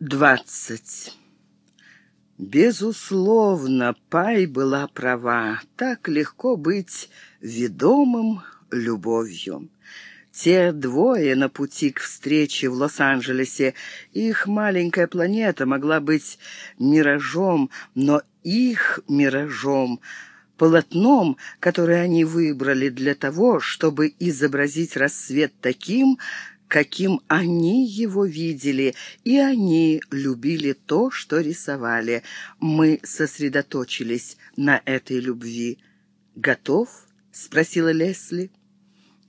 Двадцать. Безусловно, Пай была права. Так легко быть ведомым любовью. Те двое на пути к встрече в Лос-Анджелесе, их маленькая планета могла быть миражом, но их миражом полотном, которое они выбрали для того, чтобы изобразить рассвет таким, каким они его видели, и они любили то, что рисовали. Мы сосредоточились на этой любви. «Готов?» — спросила Лесли.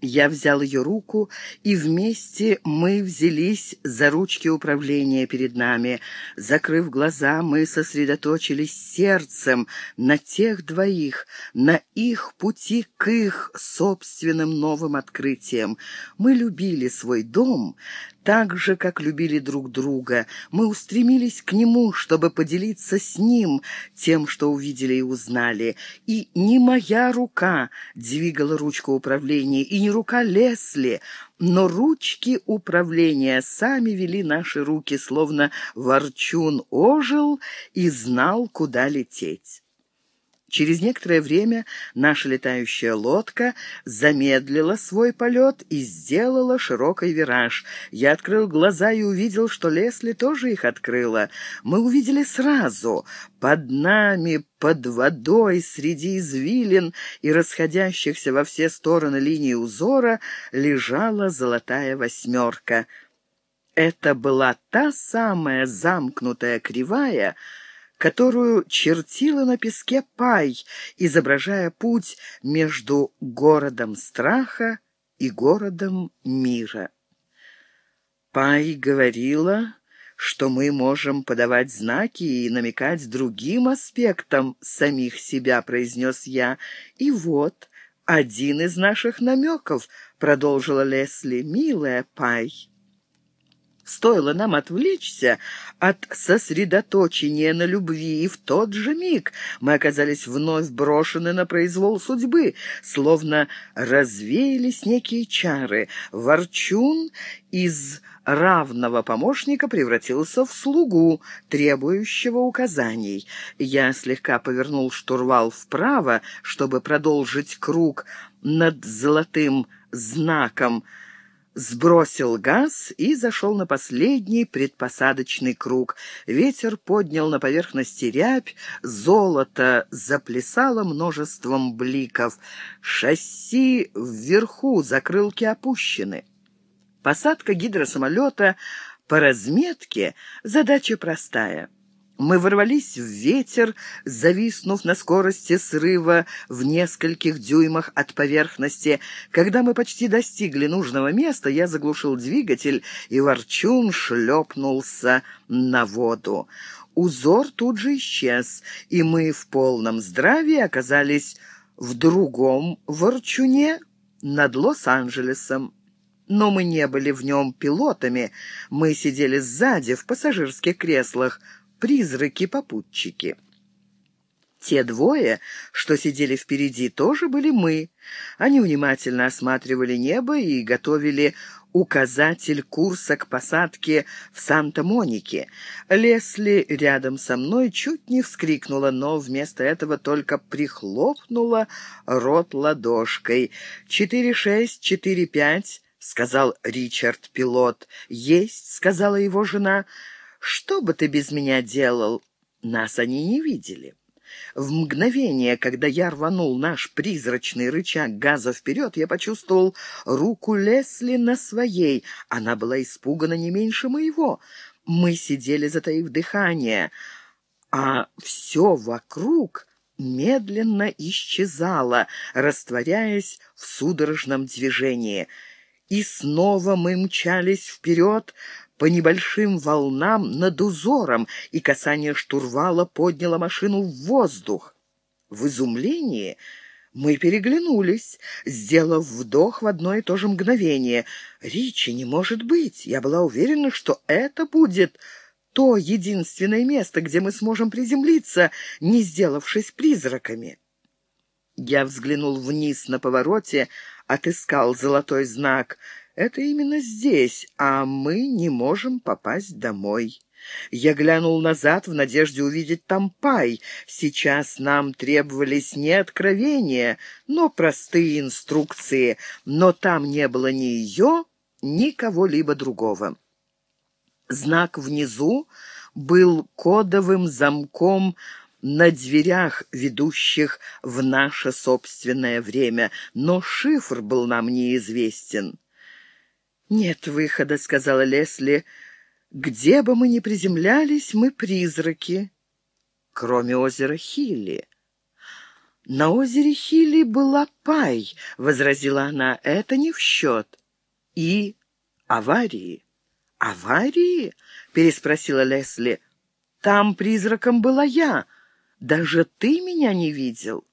Я взял ее руку, и вместе мы взялись за ручки управления перед нами. Закрыв глаза, мы сосредоточились сердцем на тех двоих, на их пути к их собственным новым открытиям. Мы любили свой дом так же, как любили друг друга. Мы устремились к нему, чтобы поделиться с ним тем, что увидели и узнали. И не моя рука двигала ручку управления, и не рука Лесли, но ручки управления сами вели наши руки, словно ворчун ожил и знал, куда лететь. Через некоторое время наша летающая лодка замедлила свой полет и сделала широкий вираж. Я открыл глаза и увидел, что Лесли тоже их открыла. Мы увидели сразу. Под нами, под водой, среди извилин и расходящихся во все стороны линии узора, лежала золотая восьмерка. Это была та самая замкнутая кривая, которую чертила на песке Пай, изображая путь между городом страха и городом мира. Пай говорила, что мы можем подавать знаки и намекать другим аспектам самих себя, произнес я. И вот один из наших намеков, продолжила Лесли, милая Пай. Стоило нам отвлечься от сосредоточения на любви, и в тот же миг мы оказались вновь брошены на произвол судьбы, словно развеялись некие чары. Ворчун из равного помощника превратился в слугу, требующего указаний. Я слегка повернул штурвал вправо, чтобы продолжить круг над золотым знаком — сбросил газ и зашел на последний предпосадочный круг. Ветер поднял на поверхности рябь, золото заплясало множеством бликов. Шасси вверху, закрылки опущены. Посадка гидросамолета по разметке — задача простая — мы ворвались в ветер, зависнув на скорости срыва в нескольких дюймах от поверхности. Когда мы почти достигли нужного места, я заглушил двигатель, и ворчун шлепнулся на воду. Узор тут же исчез, и мы в полном здравии оказались в другом ворчуне над Лос-Анджелесом. Но мы не были в нем пилотами, мы сидели сзади в пассажирских креслах — призраки-попутчики. Те двое, что сидели впереди, тоже были мы. Они внимательно осматривали небо и готовили указатель курса к посадке в Санта-Монике. Лесли рядом со мной чуть не вскрикнула, но вместо этого только прихлопнула рот ладошкой. «Четыре шесть, четыре пять», — сказал Ричард-пилот. «Есть», — сказала его жена, — что бы ты без меня делал? Нас они не видели. В мгновение, когда я рванул наш призрачный рычаг газа вперед, я почувствовал руку Лесли на своей. Она была испугана не меньше моего. Мы сидели, затаив дыхание, а все вокруг медленно исчезало, растворяясь в судорожном движении. И снова мы мчались вперед, по небольшим волнам над узором, и касание штурвала подняло машину в воздух. В изумлении мы переглянулись, сделав вдох в одно и то же мгновение. «Ричи, не может быть! Я была уверена, что это будет то единственное место, где мы сможем приземлиться, не сделавшись призраками». Я взглянул вниз на повороте, отыскал золотой знак — Это именно здесь, а мы не можем попасть домой. Я глянул назад в надежде увидеть там пай. Сейчас нам требовались не откровения, но простые инструкции, но там не было ни ее, ни кого-либо другого. Знак внизу был кодовым замком на дверях, ведущих в наше собственное время, но шифр был нам неизвестен. «Нет выхода», — сказала Лесли, — где бы мы ни приземлялись, мы призраки, кроме озера Хилли. «На озере Хилли была пай», — возразила она, — «это не в счет». «И аварии». «Аварии?» — переспросила Лесли. «Там призраком была я. Даже ты меня не видел».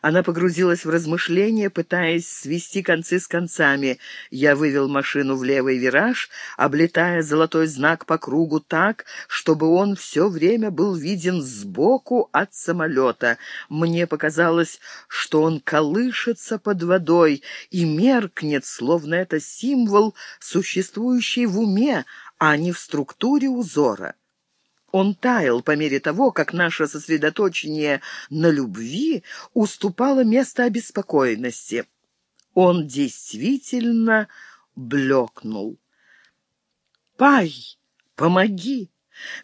Она погрузилась в размышления, пытаясь свести концы с концами. Я вывел машину в левый вираж, облетая золотой знак по кругу так, чтобы он все время был виден сбоку от самолета. Мне показалось, что он колышется под водой и меркнет, словно это символ, существующий в уме, а не в структуре узора. Он таял по мере того, как наше сосредоточение на любви уступало место обеспокоенности. Он действительно блекнул. «Пай, помоги!»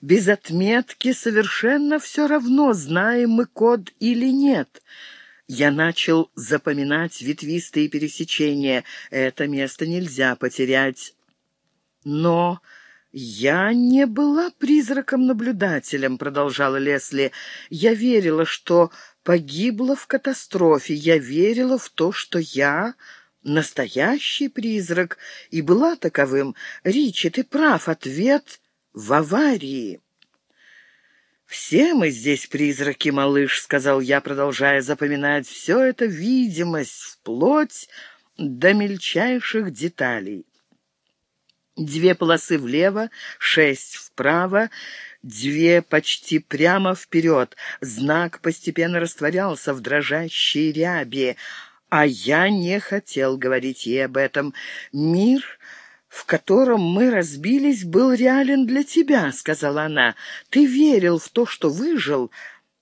Без отметки совершенно все равно, знаем мы код или нет. Я начал запоминать ветвистые пересечения. Это место нельзя потерять. Но «Я не была призраком-наблюдателем», — продолжала Лесли. «Я верила, что погибла в катастрофе. Я верила в то, что я настоящий призрак, и была таковым. Ричи, ты прав, ответ в аварии». «Все мы здесь призраки, малыш», — сказал я, продолжая запоминать. «Все это видимость, вплоть до мельчайших деталей». Две полосы влево, шесть вправо, две почти прямо вперед. Знак постепенно растворялся в дрожащей ряби, а я не хотел говорить ей об этом. «Мир...» в котором мы разбились, был реален для тебя», — сказала она. «Ты верил в то, что выжил,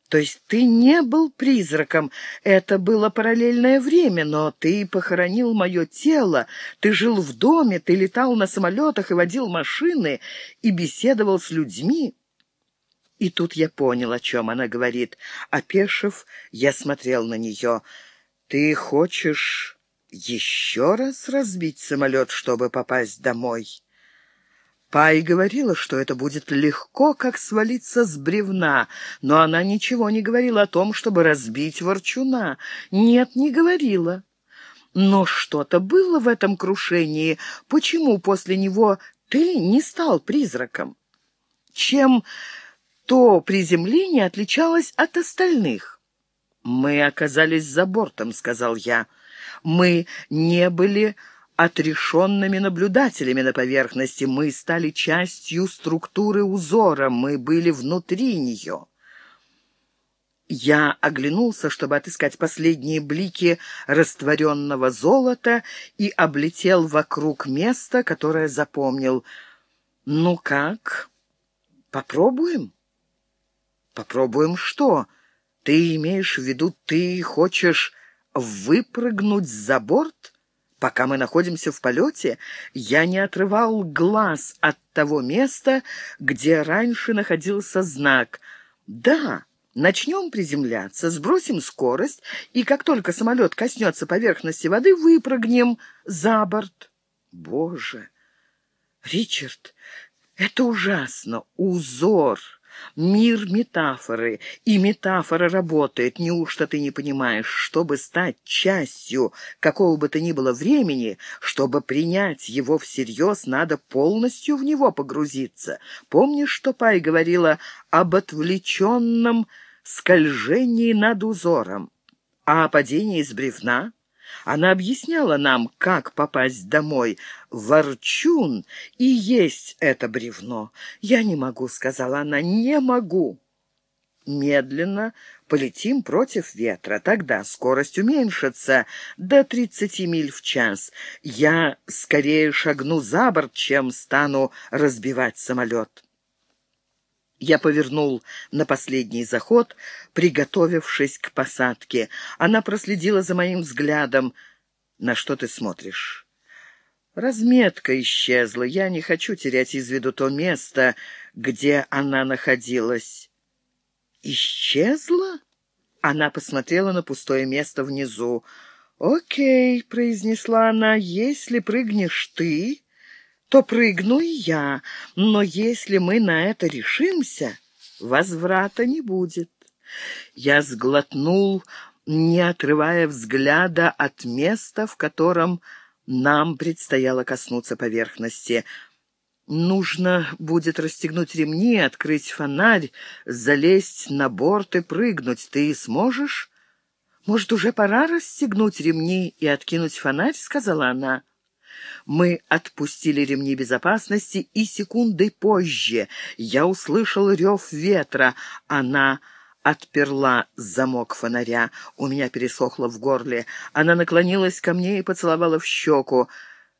то есть ты не был призраком, это было параллельное время, но ты похоронил мое тело, ты жил в доме, ты летал на самолетах и водил машины, и беседовал с людьми. И тут я понял, о чем она говорит. Опешив, я смотрел на нее. «Ты хочешь еще раз разбить самолет, чтобы попасть домой?» Пай говорила, что это будет легко, как свалиться с бревна, но она ничего не говорила о том, чтобы разбить ворчуна. Нет, не говорила. Но что-то было в этом крушении. Почему после него ты не стал призраком? Чем то приземление отличалось от остальных? «Мы оказались за бортом», — сказал я. «Мы не были отрешенными наблюдателями на поверхности. Мы стали частью структуры узора, мы были внутри нее. Я оглянулся, чтобы отыскать последние блики растворенного золота и облетел вокруг места, которое запомнил. «Ну как? Попробуем?» «Попробуем что? Ты имеешь в виду, ты хочешь выпрыгнуть за борт?» Пока мы находимся в полете, я не отрывал глаз от того места, где раньше находился знак. Да, начнем приземляться, сбросим скорость, и как только самолет коснется поверхности воды, выпрыгнем за борт. Боже! Ричард, это ужасно! Узор! Мир метафоры, и метафора работает. Неужто ты не понимаешь, чтобы стать частью какого бы то ни было времени, чтобы принять его всерьез, надо полностью в него погрузиться? Помнишь, что Пай говорила об отвлеченном скольжении над узором? А о падении из бревна? Она объясняла нам, как попасть домой. Ворчун и есть это бревно. «Я не могу», — сказала она, — «не могу». медленно полетим против ветра. Тогда скорость уменьшится до 30 миль в час. Я скорее шагну за борт, чем стану разбивать самолет. Я повернул на последний заход, приготовившись к посадке. Она проследила за моим взглядом. «На что ты смотришь?» Разметка исчезла. Я не хочу терять из виду то место, где она находилась. «Исчезла?» Она посмотрела на пустое место внизу. «Окей», — произнесла она, — «если прыгнешь ты, то прыгну и я, но если мы на это решимся, возврата не будет». Я сглотнул, не отрывая взгляда от места, в котором нам предстояло коснуться поверхности — Нужно будет расстегнуть ремни, открыть фонарь, залезть на борт и прыгнуть. Ты сможешь? Может, уже пора расстегнуть ремни и откинуть фонарь, сказала она. Мы отпустили ремни безопасности, и секундой позже я услышал рев ветра. Она отперла замок фонаря. У меня пересохло в горле. Она наклонилась ко мне и поцеловала в щеку.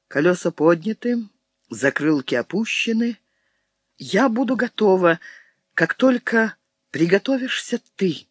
Колеса подняты, закрылки опущены. Я буду готова, как только приготовишься ты.